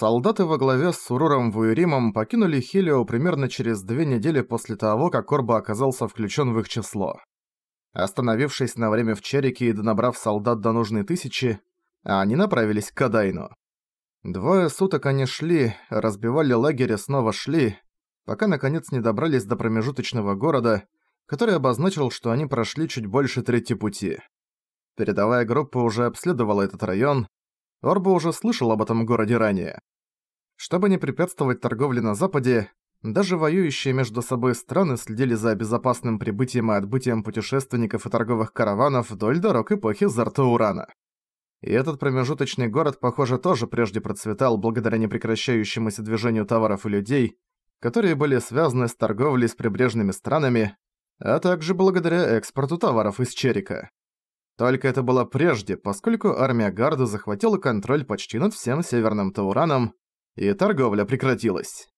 Солдаты во главе с Суруром Вуеримом покинули Хелио примерно через две недели после того, как Корба оказался включен в их число. Остановившись на время в Черике и донабрав солдат до нужной тысячи, они направились к Кадайну. Двое суток они шли, разбивали лагерь и снова шли, пока наконец не добрались до промежуточного города, который обозначил, что они прошли чуть больше трети пути. Передовая группа уже обследовала этот район, Орба уже слышал об этом городе ранее. Чтобы не препятствовать торговле на Западе, даже воюющие между собой страны следили за безопасным прибытием и отбытием путешественников и торговых караванов вдоль дорог эпохи Зартаурана. И этот промежуточный город, похоже, тоже прежде процветал благодаря непрекращающемуся движению товаров и людей, которые были связаны с торговлей с прибрежными странами, а также благодаря экспорту товаров из Черика. Только это было прежде, поскольку армия Гарда захватила контроль почти над всем Северным Таураном, и торговля прекратилась.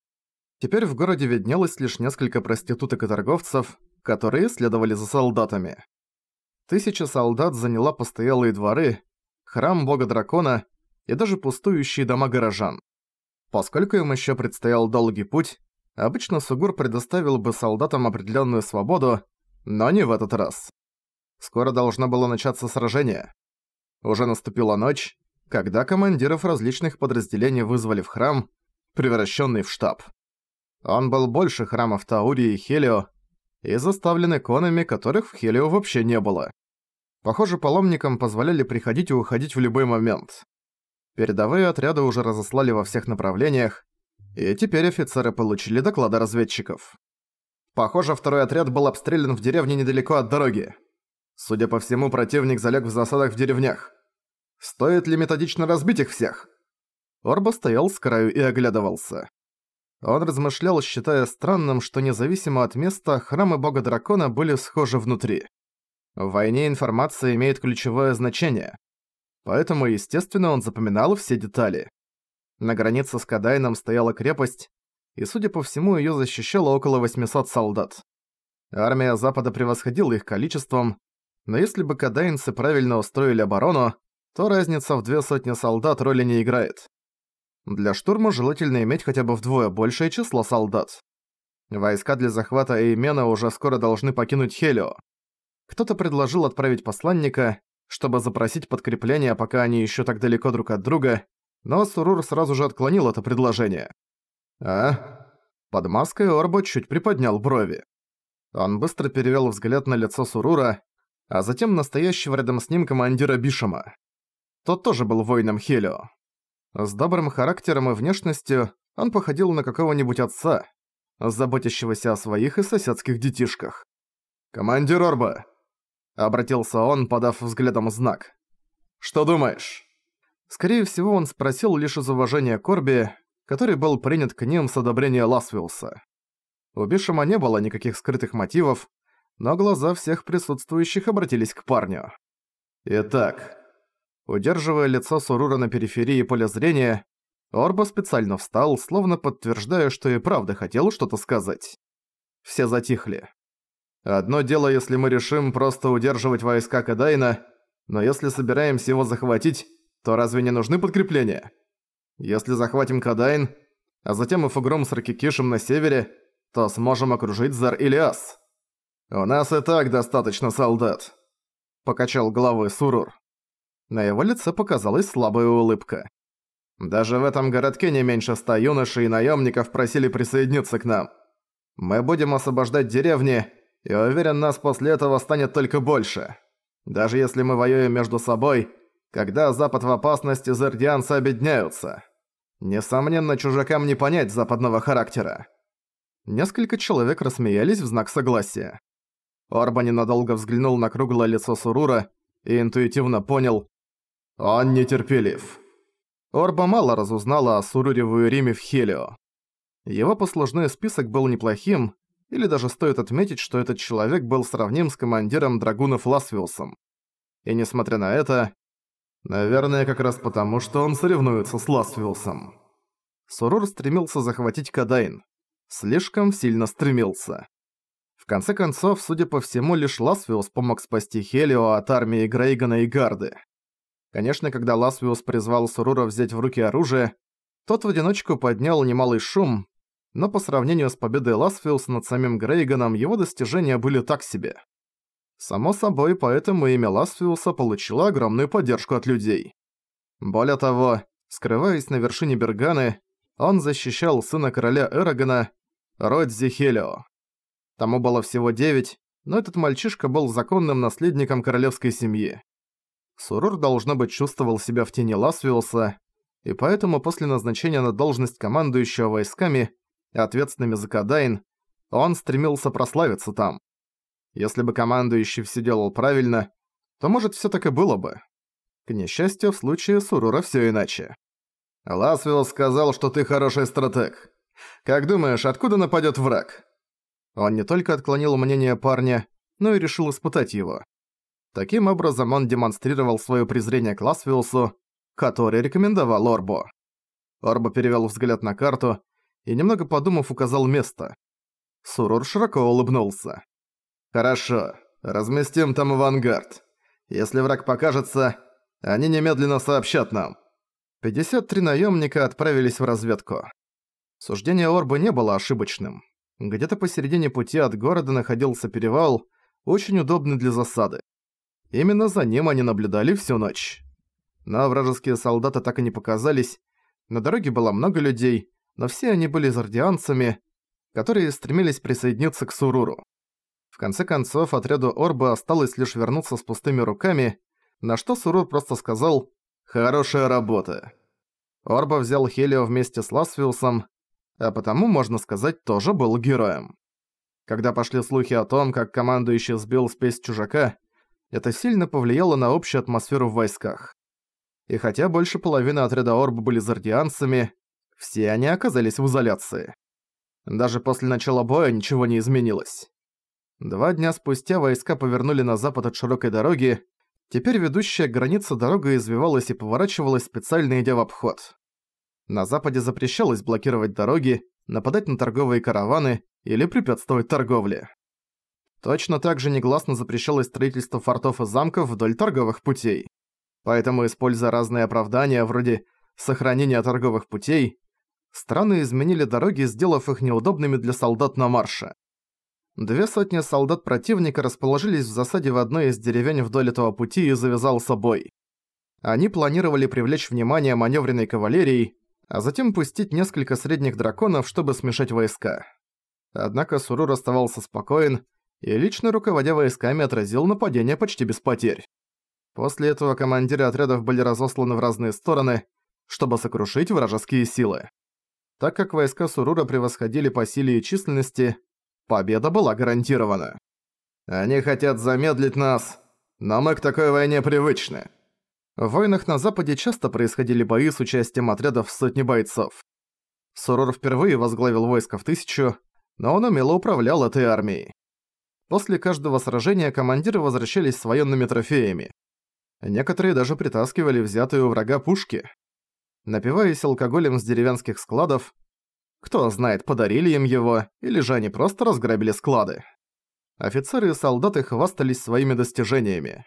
Теперь в городе виднелось лишь несколько проституток и торговцев, которые следовали за солдатами. Тысяча солдат заняла постоялые дворы, храм бога-дракона и даже пустующие дома горожан. Поскольку им еще предстоял долгий путь, обычно Сугур предоставил бы солдатам определенную свободу, но не в этот раз. Скоро должно было начаться сражение. Уже наступила ночь, когда командиров различных подразделений вызвали в храм, превращенный в штаб. Он был больше храмов Таурии и Хелио, и заставлен иконами, которых в Хелио вообще не было. Похоже, паломникам позволяли приходить и уходить в любой момент. Передовые отряды уже разослали во всех направлениях, и теперь офицеры получили доклады разведчиков. Похоже, второй отряд был обстрелян в деревне недалеко от дороги. Судя по всему, противник залег в засадах в деревнях. Стоит ли методично разбить их всех? Орба стоял с краю и оглядывался. Он размышлял, считая странным, что независимо от места, храмы бога-дракона были схожи внутри. В войне информация имеет ключевое значение. Поэтому, естественно, он запоминал все детали. На границе с Кадайном стояла крепость, и, судя по всему, её защищало около 800 солдат. Армия Запада превосходила их количеством, но если бы кадайнцы правильно устроили оборону, то разница в две сотни солдат роли не играет. Для штурма желательно иметь хотя бы вдвое большее число солдат. Войска для захвата Эймена уже скоро должны покинуть Хелио. Кто-то предложил отправить посланника, чтобы запросить подкрепление, пока они еще так далеко друг от друга, но Сурур сразу же отклонил это предложение. «А?» Под маской Орбо чуть приподнял брови. Он быстро перевел взгляд на лицо Сурура, а затем настоящего рядом с ним командира Бишама. Тот тоже был воином Хелио. С добрым характером и внешностью он походил на какого-нибудь отца, заботящегося о своих и соседских детишках. «Командир Орба!» — обратился он, подав взглядом знак. «Что думаешь?» Скорее всего, он спросил лишь из уважения Корби, который был принят к ним с одобрения Ласвилса. У Бишема не было никаких скрытых мотивов, но глаза всех присутствующих обратились к парню. «Итак...» Удерживая лицо Сурура на периферии поля зрения, Орба специально встал, словно подтверждая, что и правда хотел что-то сказать. Все затихли. «Одно дело, если мы решим просто удерживать войска Кадайна, но если собираемся его захватить, то разве не нужны подкрепления? Если захватим Кадайн, а затем и Фугром с Ракикишем на севере, то сможем окружить Зар-Илиас». «У нас и так достаточно солдат», — покачал головой Сурур. На его лице показалась слабая улыбка. «Даже в этом городке не меньше ста юношей и наемников просили присоединиться к нам. Мы будем освобождать деревни, и уверен, нас после этого станет только больше. Даже если мы воюем между собой, когда Запад в опасности, зердианцы объединяются. Несомненно, чужакам не понять западного характера». Несколько человек рассмеялись в знак согласия. Орба ненадолго взглянул на круглое лицо Сурура и интуитивно понял «Он нетерпелив». Орба мало разузнала о Суруре в Риме в Хелио. Его послужной список был неплохим, или даже стоит отметить, что этот человек был сравним с командиром драгунов Ласвиусом. И несмотря на это, наверное, как раз потому, что он соревнуется с Ласвиусом. Сурур стремился захватить Кадайн. Слишком сильно стремился. В конце концов, судя по всему, лишь Ласвиус помог спасти Хелио от армии Грейгана и Гарды. Конечно, когда Ласвиус призвал Сурура взять в руки оружие, Тот в одиночку поднял немалый шум, но по сравнению с победой Ласфилса над самим Грейганом его достижения были так себе. Само собой, поэтому имя Ласфиуса получило огромную поддержку от людей. Более того, скрываясь на вершине Берганы, он защищал сына короля Эрогана, Родзи Хелио. Тому было всего девять, но этот мальчишка был законным наследником королевской семьи. Сурур, должно быть, чувствовал себя в тени Ласвиуса, и поэтому после назначения на должность командующего войсками, ответственными за Кадайн, он стремился прославиться там. Если бы командующий все делал правильно, то, может, все так и было бы. К несчастью, в случае Сурура все иначе. «Ласвилл сказал, что ты хороший стратег. Как думаешь, откуда нападет враг?» Он не только отклонил мнение парня, но и решил испытать его. Таким образом, он демонстрировал свое презрение к Ласвилсу, который рекомендовал Орбу. Орбо перевел взгляд на карту и, немного подумав, указал место. Сурур широко улыбнулся. «Хорошо, разместим там авангард. Если враг покажется, они немедленно сообщат нам». 53 наемника отправились в разведку. Суждение Орба не было ошибочным. Где-то посередине пути от города находился перевал, очень удобный для засады. Именно за ним они наблюдали всю ночь. Но вражеские солдаты так и не показались. На дороге было много людей, но все они были зардианцами, которые стремились присоединиться к Суруру. В конце концов, отряду Орба осталось лишь вернуться с пустыми руками, на что Сурур просто сказал «Хорошая работа». Орба взял Хелио вместе с Ласфиусом, а потому, можно сказать, тоже был героем. Когда пошли слухи о том, как командующий сбил спесь чужака, это сильно повлияло на общую атмосферу в войсках. И хотя больше половины отряда Орба были зардианцами, все они оказались в изоляции. Даже после начала боя ничего не изменилось. Два дня спустя войска повернули на запад от широкой дороги. Теперь ведущая граница дорога извивалась и поворачивалась, специально идя в обход. На западе запрещалось блокировать дороги, нападать на торговые караваны или препятствовать торговле. Точно так же негласно запрещалось строительство фортов и замков вдоль торговых путей. Поэтому, используя разные оправдания вроде сохранения торговых путей, страны изменили дороги, сделав их неудобными для солдат на марше. Две сотни солдат противника расположились в засаде в одной из деревень вдоль этого пути и завязался бой. Они планировали привлечь внимание маневренной кавалерии, а затем пустить несколько средних драконов, чтобы смешать войска. Однако Сурур оставался спокоен и лично руководя войсками отразил нападение почти без потерь. После этого командиры отрядов были разосланы в разные стороны, чтобы сокрушить вражеские силы. Так как войска Сурура превосходили по силе и численности, победа была гарантирована. «Они хотят замедлить нас, но мы к такой войне привычны». В войнах на Западе часто происходили бои с участием отрядов сотни бойцов. Сурур впервые возглавил войско в тысячу, но он умело управлял этой армией. После каждого сражения командиры возвращались с военными трофеями. Некоторые даже притаскивали взятые у врага пушки. Напиваясь алкоголем с деревенских складов, кто знает, подарили им его, или же они просто разграбили склады. Офицеры и солдаты хвастались своими достижениями.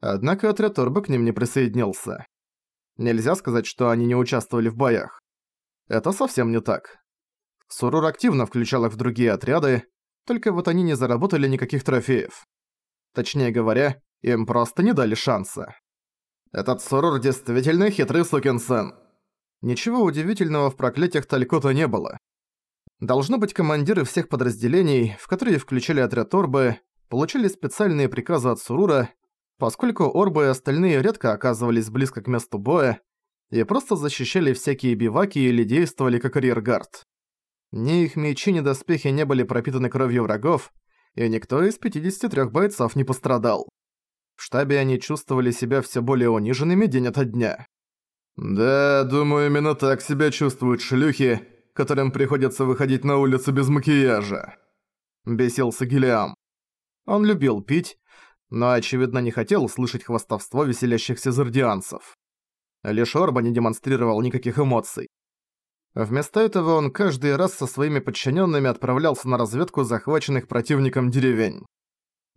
Однако отряд Торба к ним не присоединился. Нельзя сказать, что они не участвовали в боях. Это совсем не так. Сурур активно включал их в другие отряды, только вот они не заработали никаких трофеев. Точнее говоря, им просто не дали шанса. Этот Сурур действительно хитрый сукин сын. Ничего удивительного в проклятиях Талькота не было. Должно быть, командиры всех подразделений, в которые включали отряд Орбы, получили специальные приказы от Сурура, поскольку Орбы и остальные редко оказывались близко к месту боя и просто защищали всякие биваки или действовали как арьергард. Ни их мечи, ни доспехи не были пропитаны кровью врагов, и никто из 53 бойцов не пострадал. В штабе они чувствовали себя все более униженными день ото дня. «Да, думаю, именно так себя чувствуют шлюхи, которым приходится выходить на улицу без макияжа», — бесился Гелиам. Он любил пить, но, очевидно, не хотел слышать хвастовство веселящихся зардианцев. Лишь Орба не демонстрировал никаких эмоций. Вместо этого он каждый раз со своими подчиненными отправлялся на разведку захваченных противником деревень.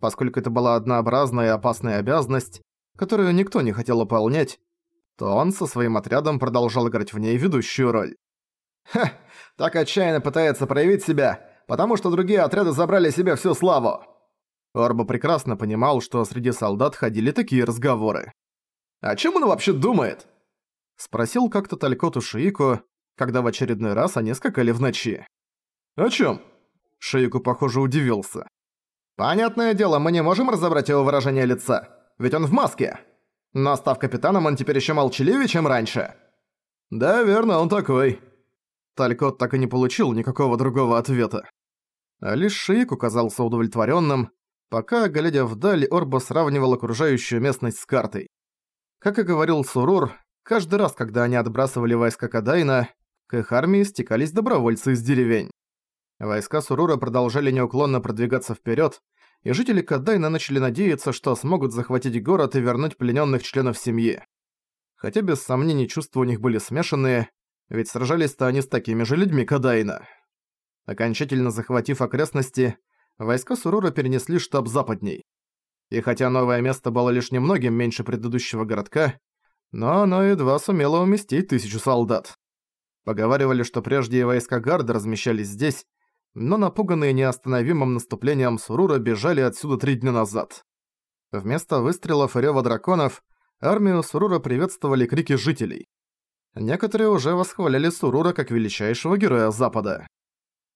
Поскольку это была однообразная и опасная обязанность, которую никто не хотел выполнять, то он со своим отрядом продолжал играть в ней ведущую роль. «Ха! Так отчаянно пытается проявить себя, потому что другие отряды забрали себе всю славу!» Орба прекрасно понимал, что среди солдат ходили такие разговоры. «О чем он вообще думает?» Спросил как-то Талькоту Шиику, когда в очередной раз они скакали в ночи. «О чем? Шиику, похоже, удивился. «Понятное дело, мы не можем разобрать его выражение лица, ведь он в маске. Но став капитаном, он теперь еще молчаливее, чем раньше». «Да, верно, он такой». Талькот так и не получил никакого другого ответа. А лишь Шиик казался удовлетворенным, пока, глядя вдаль, Орба сравнивал окружающую местность с картой. Как и говорил Сурур, каждый раз, когда они отбрасывали войска Кадайна, к их армии стекались добровольцы из деревень. Войска Сурура продолжали неуклонно продвигаться вперед, и жители Кадайна начали надеяться, что смогут захватить город и вернуть плененных членов семьи. Хотя без сомнений чувства у них были смешанные, ведь сражались-то они с такими же людьми Кадайна. Окончательно захватив окрестности, войска Сурура перенесли штаб западней. И хотя новое место было лишь немногим меньше предыдущего городка, но оно едва сумело уместить тысячу солдат. Поговаривали, что прежде войска Гарда размещались здесь, но напуганные неостановимым наступлением Сурура бежали отсюда три дня назад. Вместо выстрелов и рёва драконов, армию Сурура приветствовали крики жителей. Некоторые уже восхваляли Сурура как величайшего героя Запада.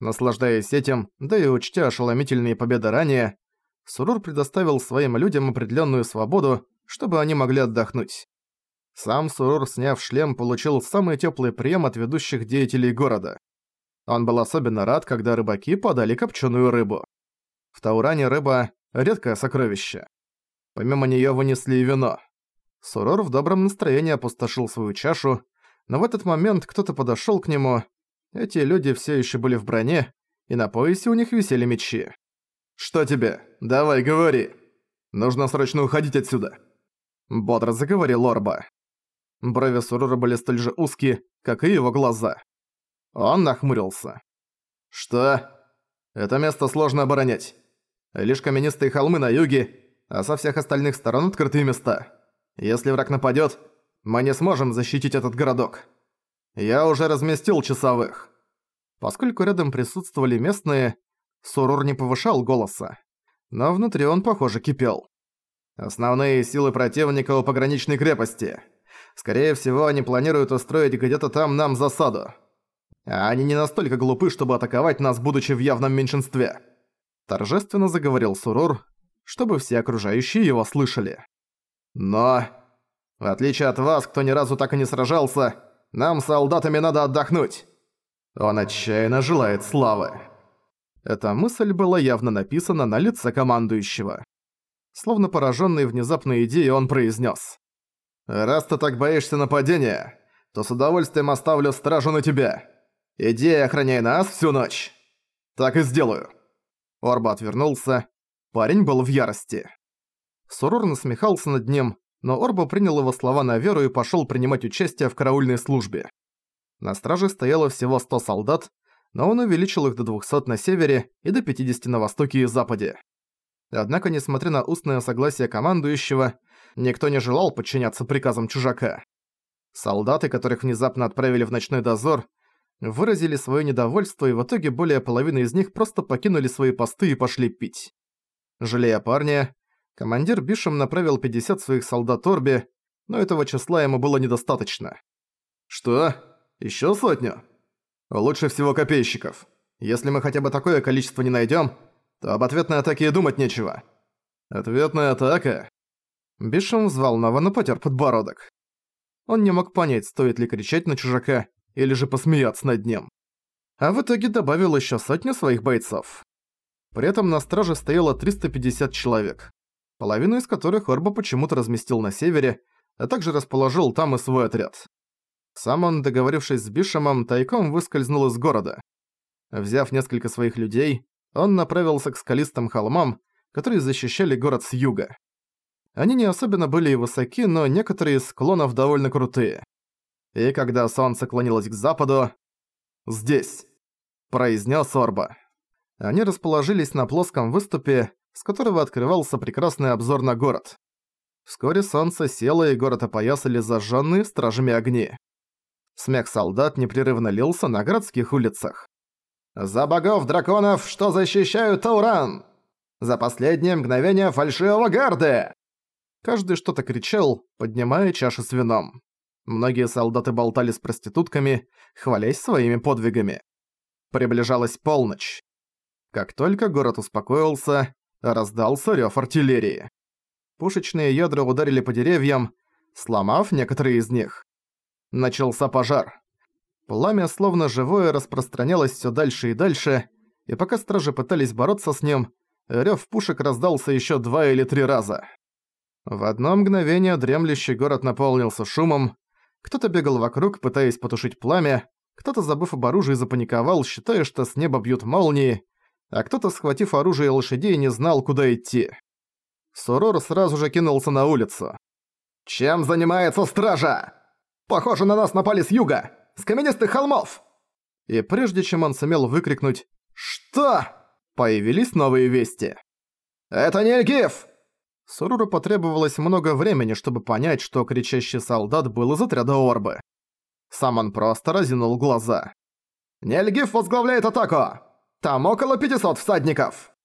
Наслаждаясь этим, да и учтя ошеломительные победы ранее, Сурур предоставил своим людям определенную свободу, чтобы они могли отдохнуть. Сам Сурур, сняв шлем, получил самый теплый прием от ведущих деятелей города. Он был особенно рад, когда рыбаки подали копченую рыбу. В Тауране рыба – редкое сокровище. Помимо неё вынесли и вино. Сурор в добром настроении опустошил свою чашу, но в этот момент кто-то подошёл к нему. Эти люди всё ещё были в броне, и на поясе у них висели мечи. «Что тебе? Давай, говори! Нужно срочно уходить отсюда!» Бодро заговорил Орба. Брови Сурора были столь же узкие, как и его глаза. Он нахмурился. «Что? Это место сложно оборонять. Лишь каменистые холмы на юге, а со всех остальных сторон открытые места. Если враг нападёт, мы не сможем защитить этот городок. Я уже разместил часовых». Поскольку рядом присутствовали местные, Сурур не повышал голоса. Но внутри он, похоже, кипел. Основные силы противника у пограничной крепости. Скорее всего, они планируют устроить где-то там нам засаду. А они не настолько глупы, чтобы атаковать нас, будучи в явном меньшинстве. Торжественно заговорил Сурур, чтобы все окружающие его слышали. Но, в отличие от вас, кто ни разу так и не сражался, нам, солдатами, надо отдохнуть. Он отчаянно желает славы. Эта мысль была явно написана на лице командующего. Словно пораженный внезапной идеей, он произнес: «Раз ты так боишься нападения, то с удовольствием оставлю стражу на тебя. «Иди охраняй нас всю ночь!» «Так и сделаю!» Орба отвернулся. Парень был в ярости. Сурур насмехался над ним, но Орба принял его слова на веру и пошёл принимать участие в караульной службе. На страже стояло всего 100 солдат, но он увеличил их до 200 на севере и до 50 на востоке и западе. Однако, несмотря на устное согласие командующего, никто не желал подчиняться приказам чужака. Солдаты, которых внезапно отправили в ночной дозор, выразили свое недовольство и в итоге более половины из них просто покинули свои посты и пошли пить. Жалея парня, командир Бишем направил 50 своих солдат Орби, но этого числа ему было недостаточно. «Что? Ещё сотню? Лучше всего копейщиков. Если мы хотя бы такое количество не найдём, то об ответной атаке и думать нечего». «Ответная атака?» Бишем взволнованно потер подбородок. Он не мог понять, стоит ли кричать на чужака, или же посмеяться над ним. А в итоге добавил еще сотню своих бойцов. При этом на страже стояло 350 человек, половину из которых Орба почему-то разместил на севере, а также расположил там и свой отряд. Сам он, договорившись с Бишемом, тайком выскользнул из города. Взяв несколько своих людей, он направился к скалистым холмам, которые защищали город с юга. Они не особенно были и высоки, но некоторые из склонов довольно крутые. И когда солнце клонилось к западу... «Здесь!» – произнес Орба. Они расположились на плоском выступе, с которого открывался прекрасный обзор на город. Вскоре солнце село, и город опоясали зажженные стражами огни. Смех солдат непрерывно лился на городских улицах. «За богов драконов, что защищают Тауран! За последнее мгновение фальшивого гарды!» Каждый что-то кричал, поднимая чаши с вином. Многие солдаты болтали с проститутками, хвалясь своими подвигами. Приближалась полночь. Как только город успокоился, раздался рёв артиллерии. Пушечные ядра ударили по деревьям, сломав некоторые из них. Начался пожар. Пламя, словно живое, распространялось всё дальше и дальше, и пока стражи пытались бороться с ним, рёв пушек раздался ещё два или три раза. В одно мгновение дремлющий город наполнился шумом, кто-то бегал вокруг, пытаясь потушить пламя, кто-то, забыв об оружии, запаниковал, считая, что с неба бьют молнии, а кто-то, схватив оружие лошадей, не знал, куда идти. Сурор сразу же кинулся на улицу. «Чем занимается стража? Похоже, на нас напали с юга! С каменистых холмов!» И прежде чем он сумел выкрикнуть «Что?», появились новые вести. «Это не Эльгиф!» Суруру потребовалось много времени, чтобы понять, что кричащий солдат был из отряда Орбы. Сам он просто разинул глаза. «Нельгиф возглавляет атаку! Там около 500 всадников!»